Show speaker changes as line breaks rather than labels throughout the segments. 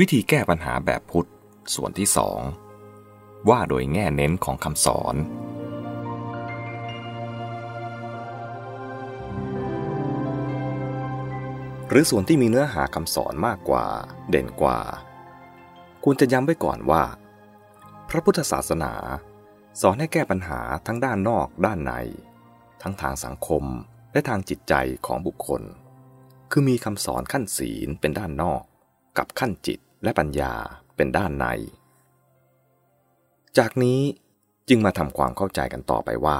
วิธีแก้ปัญหาแบบพุทธ ส่วนที่สอง ว่าโดยแง่เน้นของคำสอน หรือส่วนที่มีเนื้อหาคำสอนมากกว่า เด่นกว่าควรจะย้ำไว้ก่อนว่า พระพุทธศาสนา สอนให้แก้ปัญหาทั้งด้านนอกด้านใน ทั้งทางสังคมและทางจิตใจของบุคคล คือมีคำสอนขั้นศีลเป็นด้านนอกกับขั้นจิต และปัญญาเป็นด้านใน จากนี้จึงมาทำความเข้าใจกันต่อไปว่า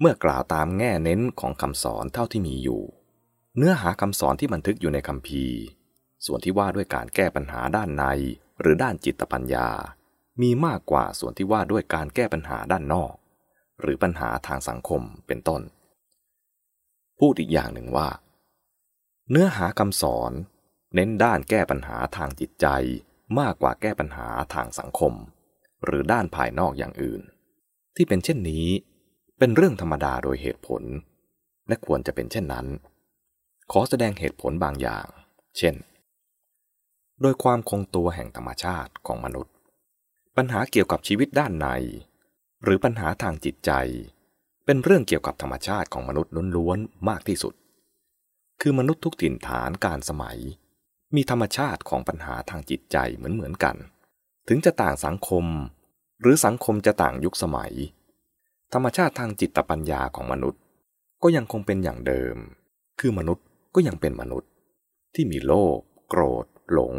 เมื่อกล่าวตามแง่เน้นของคำสอนเท่าที่มีอยู่ เนื้อหาคำสอนที่บันทึกอยู่ในคำพีส่วนที่ว่าด้วยการแก้ปัญหาด้านใน หรือด้านจิตปัญญา มีมากกว่าส่วนที่ว่าด้วยการแก้ปัญหาด้านนอก หรือปัญหาทางสังคมเป็นต้น พูดอีกอย่างหนึ่งว่า เนื้อหาคำสอน เน้นด้านแก้ปัญหาทางจิตใจ มากกว่าแก้ปัญหาทางสังคม หรือด้านภายนอกอย่างอื่น ที่เป็นเช่นนี้ เป็นเรื่องธรรมดาโดยเหตุผล และควรจะเป็นเช่นนั้น ขอแสดงเหตุผลบางอย่าง เช่น โดยความคงตัวแห่งธรรมชาติของมนุษย์ ปัญหาเกี่ยวกับชีวิตด้านใน หรือปัญหาทางจิตใจ เป็นเรื่องเกี่ยวกับธรรมชาติของมนุษย์ล้วนๆมากที่สุดคือมนุษย์ทุกถิ่นฐานการสมัย มีธรรมชาติของปัญหาทางจิตใจเหมือนเหมือนกัน ถึงจะต่างสังคม หรือสังคมจะต่างยุคสมัย ธรรมชาติทางจิตปัญญาของมนุษย์ ก็ยังคงเป็นอย่างเดิม คือมนุษย์ก็ยังเป็นมนุษย์ ที่มีโลภโกรธ หลง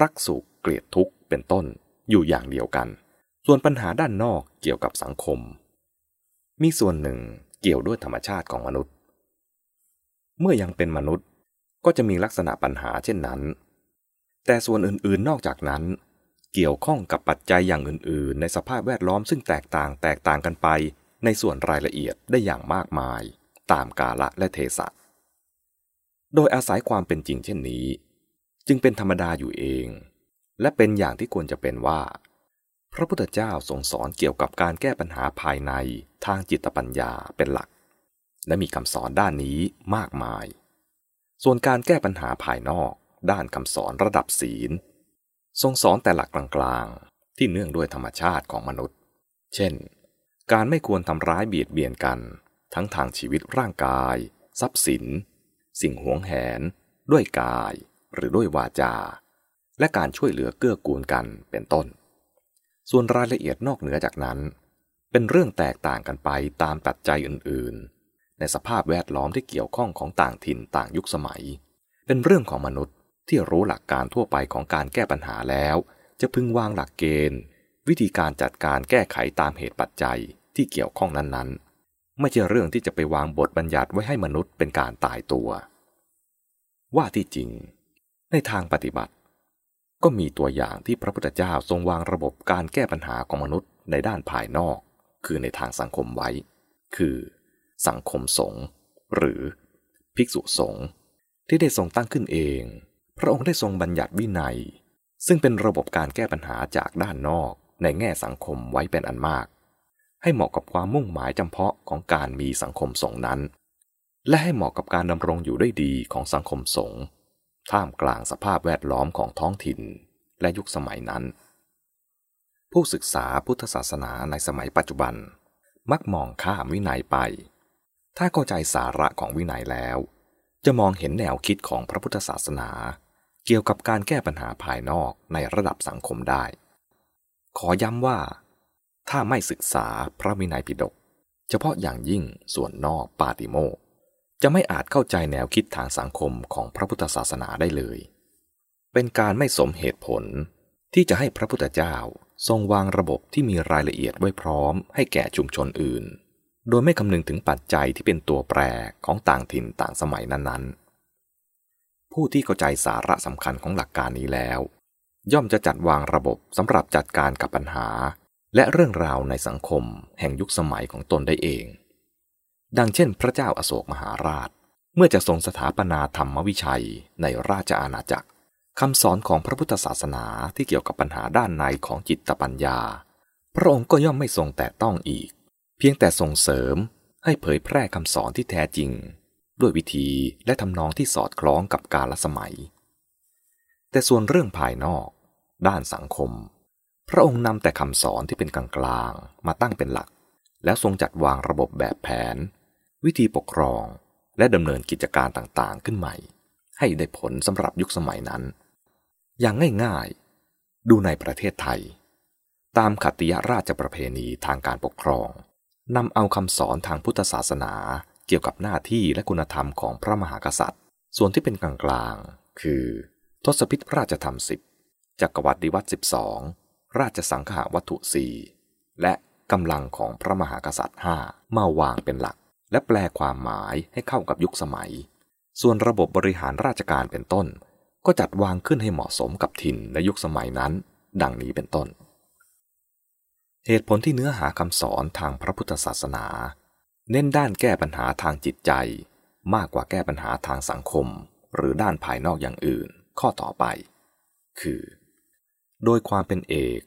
รักสุข เกลียดทุกข์ เป็นต้น อยู่อย่างเดียวกัน ส่วนปัญหาด้านนอกเกี่ยวกับสังคม มีส่วนหนึ่งเกี่ยวด้วยธรรมชาติของมนุษย์ เมื่อยังเป็นมนุษย์ ก็จะมีลักษณะปัญหาเช่นนั้น แต่ส่วนอื่นๆนอกจากนั้น เกี่ยวข้องกับปัจจัยอย่างอื่น ๆ ในสภาพแวดล้อมซึ่งแตกต่างแตกต่างกันไป ในส่วนรายละเอียดได้อย่างมากมาย ตามกาละและเทศะ โดยอาศัยความเป็นจริงเช่นนี้ จึงเป็นธรรมดาอยู่เอง และเป็นอย่างที่ควรจะเป็นว่า พระพุทธเจ้าทรงสอนเกี่ยวกับการแก้ปัญหาภายในทางจิตปัญญาเป็นหลัก และมีคำสอนด้านนี้มากมาย ส่วนการแก้ปัญหาภายนอก ด้านคำสอนระดับศีล ทรงสอนแต่หลักกลางๆ ที่เนื่องด้วยธรรมชาติของมนุษย์ เช่น การไม่ควรทำร้ายเบียดเบียนกัน ทั้งทางชีวิตร่างกาย ทรัพย์สิน สิ่งหวงแหน ด้วยกาย หรือด้วยวาจา และการช่วยเหลือเกื้อกูลกันเป็นต้น ส่วนรายละเอียดนอกเหนือจากนั้น เป็นเรื่องแตกต่างกันไปตามปัจจัยอื่นๆ ในสภาพแวดล้อมที่เกี่ยวข้องของต่างถิ่นต่างยุคสมัย เป็นเรื่องของมนุษย์ที่รู้หลักการทั่วไปของการแก้ปัญหาแล้ว จะพึงวางหลักเกณฑ์ วิธีการจัดการแก้ไขตามเหตุปัจจัยที่เกี่ยวข้องนั้นๆ ไม่ใช่เรื่องที่จะไปวางบทบัญญัติไว้ให้มนุษย์เป็นการตายตัว ว่าที่จริง ในทางปฏิบัติ ก็มีตัวอย่างที่พระพุทธเจ้าทรงวางระบบการแก้ปัญหาของมนุษย์ในด้านภายนอก คือในทางสังคมไว้ คือ สังคมสงฆ์หรือภิกษุสงฆ์ที่ได้ทรงตั้งขึ้นเอง พระองค์ได้ทรงบัญญัติวินัย ซึ่งเป็นระบบการแก้ปัญหาจากด้านนอกในแง่สังคมไว้เป็นอันมาก ให้เหมาะกับความมุ่งหมายจำเพาะของการมีสังคมสงฆ์นั้น และให้เหมาะกับการดำรงอยู่ได้ดีของสังคมสงฆ์ท่ามกลางสภาพแวดล้อมของท้องถิ่นและยุคสมัยนั้น ผู้ศึกษาพุทธศาสนาในสมัยปัจจุบัน มักมองข้ามวินัยไป ถ้าเข้าใจสาระของวินัยแล้ว จะมองเห็นแนวคิดของพระพุทธศาสนา เกี่ยวกับการแก้ปัญหาภายนอกในระดับสังคมได้ ขอย้ำว่า ถ้าไม่ศึกษาพระวินัยปิฎกเฉพาะอย่างยิ่งส่วนนอกปาติโมกจะไม่อาจเข้าใจแนวคิดทางสังคมของพระพุทธศาสนาได้เลย เป็นการไม่สมเหตุผลที่จะให้พระพุทธเจ้าทรงวางระบบที่มีรายละเอียดไว้พร้อมให้แก่ชุมชนอื่น โดยไม่คำนึงถึงปัจจัยที่เป็นตัวแปรของต่างถิ่นต่างสมัยนั้นๆ ผู้ที่เข้าใจสาระสำคัญของหลักการนี้แล้ว ย่อมจะจัดวางระบบสำหรับจัดการกับปัญหา และเรื่องราวในสังคมแห่งยุคสมัยของตนได้เอง ดังเช่น พระเจ้าอาโศกมหาราช เมื่อจะทรงสถาปนาธรรมวิชัยในราชอาณาจักรคำสอนของพระพุทธศาสนาที่เกี่ยวกับปัญหาด้านในของจิตปัญญา พระองค์ก็ย่อมไม่ทรงแต่ต้องอีก เพียงแต่ส่งเสริมให้เผยแพร่คำสอนที่แท้จริง ด้วยวิธีและทำนองที่สอดคล้องกับกาลสมัย แต่ส่วนเรื่องภายนอก ด้านสังคม พระองค์นำแต่คำสอนที่เป็นกลางๆมาตั้งเป็นหลัก แล้วทรงจัดวางระบบแบบแผน วิธีปกครองและดำเนินกิจการต่างๆขึ้นใหม่ ให้ได้ผลสำหรับยุคสมัยนั้น อย่างง่ายๆ ดูในประเทศไทย ตามขัตติยราชประเพณีทางการปกครอง นำเอาคำสอนทางพุทธศาสนาเกี่ยวกับหน้าที่และคุณธรรมของพระมหากษัตริย์ ส่วนที่เป็นกลางๆ คือ ทศพิธราชธรรมสิบจักรวรรดิวัตสิบสองราชสังขาวัตถุสี่และกำลังของพระมหากษัตริย์ห้ามาวางเป็นหลัก และแปลความหมายให้เข้ากับยุคสมัย ส่วนระบบบริหารราชการเป็นต้น ก็จัดวางขึ้นให้เหมาะสมกับถิ่นและยุคสมัยนั้น ดังนี้เป็นต้น เหตุผลที่เนื้อหาคำสอนทางพระพุทธศาสนา เน้นด้านแก้ปัญหาทางจิตใจ มากกว่าแก้ปัญหาทางสังคม หรือด้านภายนอกอย่างอื่น ข้อต่อไป คือ โดยความเป็นเอก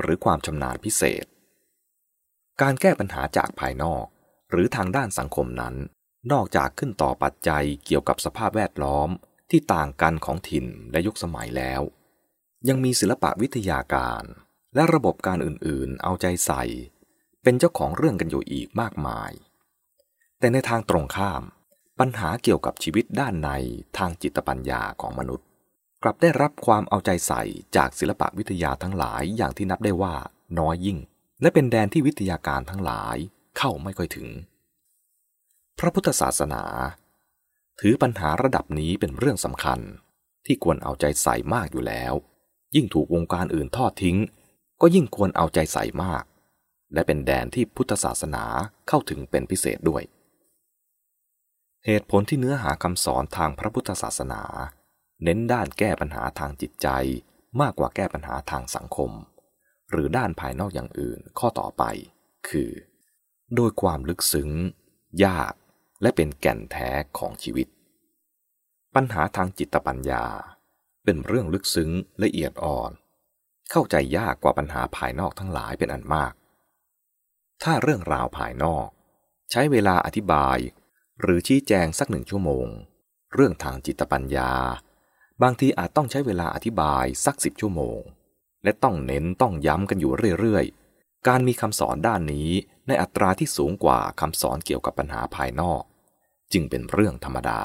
หรือความชำนาญพิเศษ การแก้ปัญหาจากภายนอก หรือทางด้านสังคมนั้น นอกจากขึ้นต่อปัจจัยเกี่ยวกับสภาพแวดล้อมที่ต่างกันของถิ่นและยุคสมัยแล้ว ยังมีศิลปะวิทยาการ และระบบการอื่นๆ เอาใจใส่ เป็นเจ้าของเรื่องกันอยู่อีกมากมาย แต่ในทางตรงข้าม ปัญหาเกี่ยวกับชีวิตด้านในทางจิตปัญญาของมนุษย์ กลับได้รับความเอาใจใส่จากศิลปะวิทยาทั้งหลายอย่างที่นับได้ว่าน้อยยิ่ง และเป็นแดนที่วิทยาการทั้งหลายเข้าไม่ค่อยถึง พระพุทธศาสนา ถือปัญหาระดับนี้เป็นเรื่องสำคัญที่ควรเอาใจใส่มากอยู่แล้ว ยิ่งถูกวงการอื่นทอดทิ้ง ก็ยิ่งควรเอาใจใส่มาก และเป็นแดนที่พุทธศาสนาเข้าถึงเป็นพิเศษด้วย เหตุผลที่เนื้อหาคำสอนทางพระพุทธศาสนา เน้นด้านแก้ปัญหาทางจิตใจมากกว่าแก้ปัญหาทางสังคม หรือด้านภายนอกอย่างอื่นข้อต่อไป คือ โดยความลึกซึ้ง ยาก และเป็นแก่นแท้ของชีวิต ปัญหาทางจิตปัญญา เป็นเรื่องลึกซึ้งละเอียดอ่อน เข้าใจยากกว่าปัญหาภายนอกทั้งหลายเป็นอันมาก ถ้าเรื่องราวภายนอก ใช้เวลาอธิบาย หรือชี้แจงสักหนึ่งชั่วโมง เรื่องทางจิตปัญญา บางทีอาจต้องใช้เวลาอธิบายสักสิบชั่วโมง และต้องเน้นต้องย้ำกันอยู่เรื่อยๆ การมีคำสอนด้านนี้ในอัตราที่สูงกว่าคำสอนเกี่ยวกับปัญหาภายนอก จึงเป็นเรื่องธรรมดา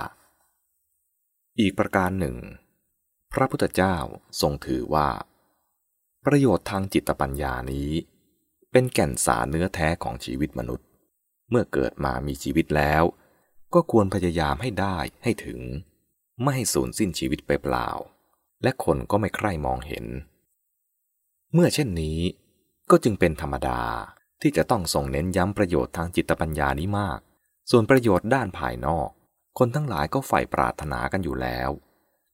อีกประการหนึ่ง พระพุทธเจ้าทรงถือว่า ประโยชน์ทางจิตปัญญานี้ เป็นแก่นสารเนื้อแท้ของชีวิตมนุษย์ เมื่อเกิดมามีชีวิตแล้ว ก็ควรพยายามให้ได้ให้ถึง ไม่ให้สูญสิ้นชีวิตไปเปล่า และคนก็ไม่ใคร่มองเห็น เมื่อเช่นนี้ ก็จึงเป็นธรรมดาที่จะต้องส่งเน้นย้ำประโยชน์ทางจิตปัญญานี้มาก ส่วนประโยชน์ด้านภายนอก คนทั้งหลายก็ใฝ่ปรารถนากันอยู่แล้ว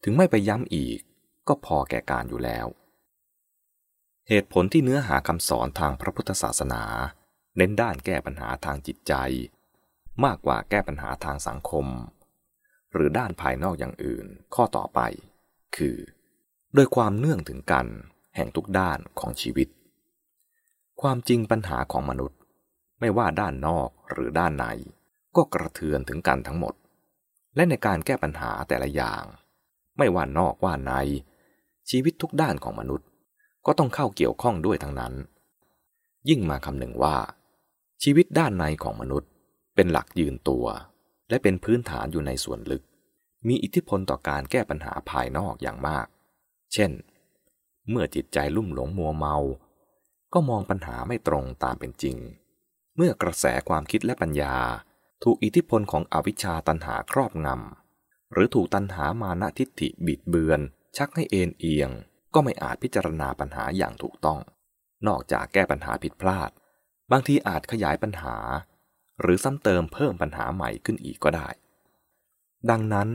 ถึงไม่ไปย้ำอีก ก็พอแก่การอยู่แล้ว เหตุผลที่เนื้อหาคำสอนทางพระพุทธศาสนา เน้นด้านแก้ปัญหาทางจิตใจ มากกว่าแก้ปัญหาทางสังคม หรือด้านภายนอกอย่างอื่น ข้อต่อไป คือ โดยความเนื่องถึงกัน แห่งทุกด้านของชีวิต ความจริงปัญหาของมนุษย์ ไม่ว่าด้านนอกหรือด้านใน ก็กระเทือนถึงกันทั้งหมด และในการแก้ปัญหาแต่ละอย่าง ไม่ว่านอกว่าใน ชีวิตทุกด้านของมนุษย์ ก็ต้องเข้าเกี่ยวข้องด้วยทั้งนั้น ยิ่งมาคำหนึ่งว่า ชีวิตด้านในของมนุษย์ เป็นหลักยืนตัว และเป็นพื้นฐานอยู่ในส่วนลึก มีอิทธิพลต่อการแก้ปัญหาภายนอกอย่างมาก เช่น เมื่อจิตใจลุ่มหลงมัวเมา ก็มองปัญหาไม่ตรงตามเป็นจริง เมื่อกระแสความคิดและปัญญา ถูกอิทธิพลของอวิชชาตันหาครอบงำหรือถูกตันหามานะทิฏฐิบิดเบือน ชักให้เอ็นเอียง ก็ไม่อาจพิจารณาปัญหาอย่างถูกต้อง นอกจากแก้ปัญหาผิดพลาด บางทีอาจขยายปัญหา หรือซ้ำเติมเพิ่มปัญหาใหม่ขึ้นอีกก็ได้ ดังนั้น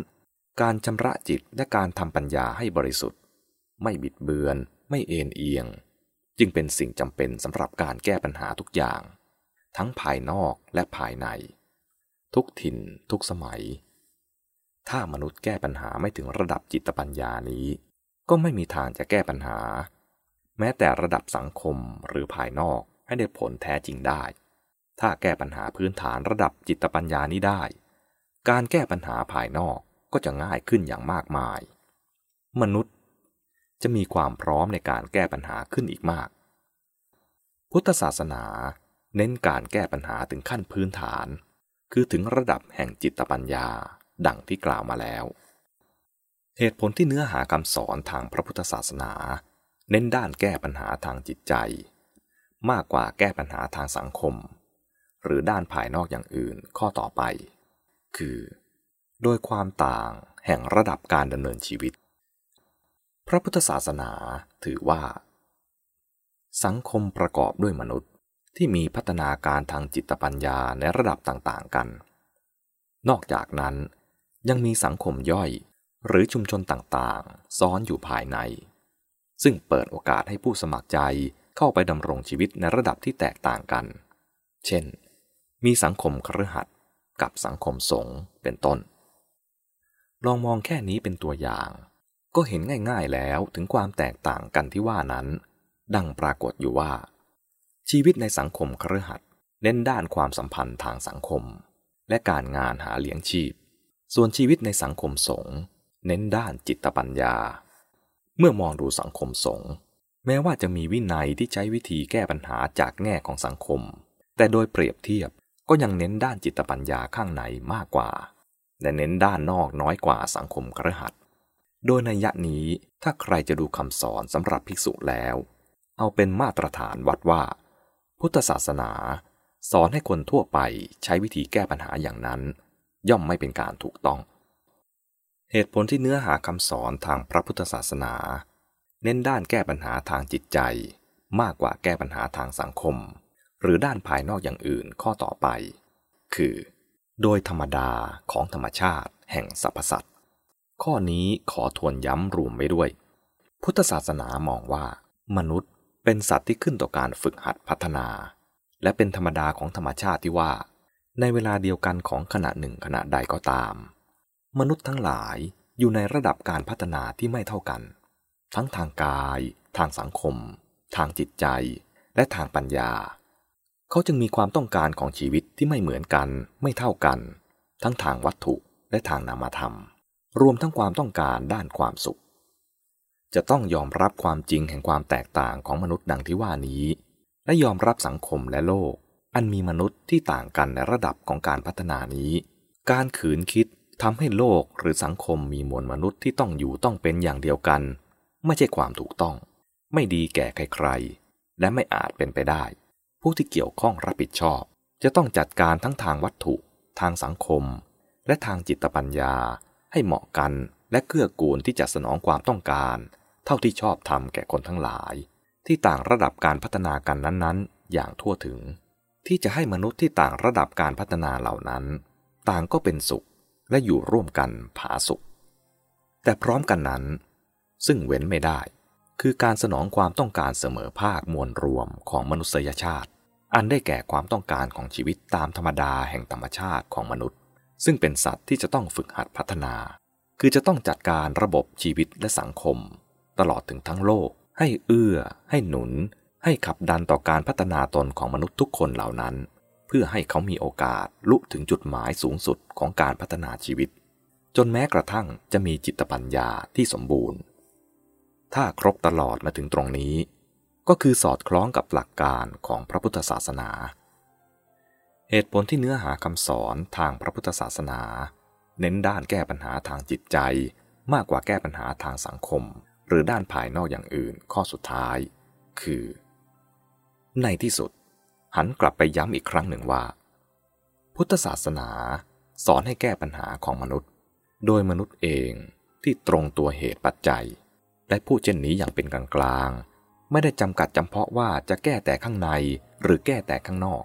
การชำระจิตและการทำปัญญาให้บริสุทธิ์ ไม่บิดเบือน ไม่เอ็นเอียง จึงเป็นสิ่งจำเป็นสำหรับการแก้ปัญหาทุกอย่าง ทั้งภายนอกและภายใน ทุกถิ่น ทุกสมัยถ้ามนุษย์แก้ปัญหาไม่ถึงระดับจิตปัญญานี้ ก็ไม่มีทางจะแก้ปัญหา แม้แต่ระดับสังคมหรือภายนอกให้ได้ผลแท้จริงได้ ถ้าแก้ปัญหาพื้นฐานระดับจิตปัญญานี้ได้ การแก้ปัญหาภายนอกก็จะง่ายขึ้นอย่างมากมาย มนุษย์จะมีความพร้อมในการแก้ปัญหาขึ้นอีกมาก พุทธศาสนาเน้นการแก้ปัญหาถึงขั้นพื้นฐาน คือถึงระดับแห่งจิตปัญญา ดังที่กล่าวมาแล้ว เหตุผลที่เนื้อหาคำสอนทางพระพุทธศาสนา เน้นด้านแก้ปัญหาทางจิตใจ มากกว่าแก้ปัญหาทางสังคม หรือด้านภายนอกอย่างอื่นข้อต่อไป คือ โดยความต่างแห่งระดับการดำเนินชีวิต พระพุทธศาสนาถือว่า สังคมประกอบด้วยมนุษย์ที่มีพัฒนาการทางจิตปัญญาในระดับต่างๆกัน นอกจากนั้นยังมีสังคมย่อย หรือชุมชนต่างๆ ซ้อนอยู่ภายใน ซึ่งเปิดโอกาสให้ผู้สมัครใจเข้าไปดำรงชีวิตในระดับที่แตกต่างกัน เช่น มีสังคมครหัสกับสังคมสงฆ์เป็นต้น ลองมองแค่นี้เป็นตัวอย่าง ก็เห็นง่ายๆแล้วถึงความแตกต่างกันที่ว่านั้น ดังปรากฏอยู่ว่า ชีวิตในสังคมครหัสเน้นด้านความสัมพันธ์ทางสังคม และการงานหาเลี้ยงชีพ ส่วนชีวิตในสังคมสงฆ์ เน้นด้านจิตปัญญา เมื่อมองดูสังคมสงฆ์แม้ว่าจะมีวินัยที่ใช้วิธีแก้ปัญหาจากแง่ของสังคม แต่โดยเปรียบเทียบก็ยังเน้นด้านจิตปัญญาข้างในมากกว่า และเน้นด้านนอกน้อยกว่าสังคมครหัสโดยในยะนี้ถ้าใครจะดูคำสอนสำหรับภิกษุแล้ว เอาเป็นมาตรฐานวัดว่า พุทธศาสนา สอนให้คนทั่วไปใช้วิธีแก้ปัญหาอย่างนั้น ย่อมไม่เป็นการถูกต้อง เหตุผลที่เนื้อหาคำสอนทางพระพุทธศาสนา เน้นด้านแก้ปัญหาทางจิตใจ มากกว่าแก้ปัญหาทางสังคม หรือด้านภายนอกอย่างอื่นข้อต่อไป คือ โดยธรรมดาของธรรมชาติแห่งสรรพสัตว์ข้อนี้ขอทวนย้ำรวมไว้ด้วย พุทธศาสนามองว่า มนุษย์เป็นสัตว์ที่ขึ้นต่อการฝึกหัดพัฒนา และเป็นธรรมดาของธรรมชาติที่ว่า ในเวลาเดียวกันของขณะหนึ่งขณะใดก็ตาม มนุษย์ทั้งหลายอยู่ในระดับการพัฒนาที่ไม่เท่ากัน ทั้งทางกาย ทางสังคม ทางจิตใจ และทางปัญญา เขาจึงมีความต้องการของชีวิตที่ไม่เหมือนกัน ไม่เท่ากัน ทั้งทางวัตถุและทางนามธรรม รวมทั้งความต้องการด้านความสุข จะต้องยอมรับความจริงแห่งความแตกต่างของมนุษย์ดังที่ว่านี้ และยอมรับสังคมและโลก อันมีมนุษย์ที่ต่างกันในระดับของการพัฒนานี้ การขืนคิด ทำให้โลกหรือสังคมมีมวลมนุษย์ที่ต้องอยู่ต้องเป็นอย่างเดียวกัน ไม่ใช่ความถูกต้อง ไม่ดีแก่ใครๆ และไม่อาจเป็นไปได้ ผู้ที่เกี่ยวข้องรับผิดชอบ จะต้องจัดการทั้งทางวัตถุ ทางสังคม และทางจิตปัญญา ให้เหมาะกันและเกื้อกูลที่จะสนองความต้องการ เท่าที่ชอบทำแก่คนทั้งหลาย ที่ต่างระดับการพัฒนากันนั้นๆ อย่างทั่วถึง ที่จะให้มนุษย์ที่ต่างระดับการพัฒนาเหล่านั้น ต่างก็เป็นสุข และอยู่ร่วมกันผาสุข แต่พร้อมกันนั้น ซึ่งเว้นไม่ได้ คือการสนองความต้องการเสมอภาคมวลรวมของมนุษยชาติ อันได้แก่ความต้องการของชีวิตตามธรรมดาแห่งธรรมชาติของมนุษย์ ซึ่งเป็นสัตว์ที่จะต้องฝึกหัดพัฒนา คือจะต้องจัดการระบบชีวิตและสังคม ตลอดถึงทั้งโลก ให้เอื้อ ให้หนุน ให้ขับดันต่อการพัฒนาตนของมนุษย์ทุกคนเหล่านั้น พื่อให้เขามีโอกาสลุถึงจุดหมายสูงสุดของการพัฒนาชีวิต จนแม้กระทั่งจะมีจิตปัญญาที่สมบูรณ์ ถ้าครบตลอดมาถึงตรงนี้ ก็คือสอดคล้องกับหลักการของพระพุทธศาสนา เหตุผลที่เนื้อหาคำสอนทางพระพุทธศาสนา เน้นด้านแก้ปัญหาทางจิตใจ มากกว่าแก้ปัญหาทางสังคม หรือด้านภายนอกอย่างอื่นข้อสุดท้าย คือ ในที่สุด หันกลับไปย้ำอีกครั้งหนึ่งว่า พุทธศาสนาสอนให้แก้ปัญหาของมนุษย์ โดยมนุษย์เองที่ตรงตัวเหตุปัจจัย และพูดเช่นนี้อย่างเป็นกลางกลางไม่ได้จำกัดจำเพาะว่าจะแก้แต่ข้างในหรือแก้แต่ข้างนอก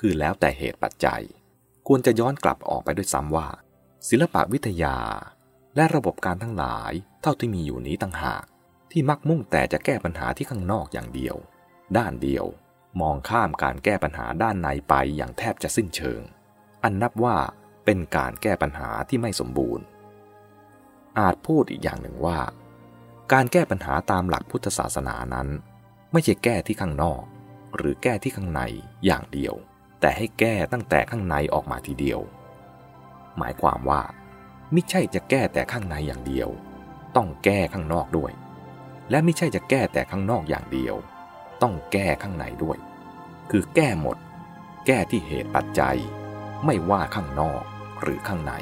คือแล้วแต่เหตุปัจจัย ควรจะย้อนกลับออกไปด้วยซ้ำว่า ศิลปวิทยา และระบบการทั้งหลายเท่าที่มีอยู่นี้ต่างหาก ที่มักมุ่งแต่จะแก้ปัญหาที่ข้างนอกอย่างเดียว ด้านเดียว มองข้ามการแก้ปัญหาด้านในไปอย่างแทบจะสิ้นเชิง อันนับว่าเป็นการแก้ปัญหาที่ไม่สมบูรณ์ อาจพูดอีกอย่างหนึ่งว่า การแก้ปัญหาตามหลักพุทธศาสนานั้น ไม่ใช่แก้ที่ข้างนอก หรือแก้ที่ข้างในอย่างเดียว แต่ให้แก้ตั้งแต่ข้างในออกมาทีเดียว หมายความว่าไม่ใช่จะแก้แต่ข้างในอย่างเดียว ต้องแก้ข้างนอกด้วย และไม่ใช่จะแก้แต่ข้างนอกอย่างเดียว ต้องแก้ข้างในด้วย คือแก้หมด แก้ที่เหตุปัจจัย ไม่ว่าข้างนอกหรือข้างใน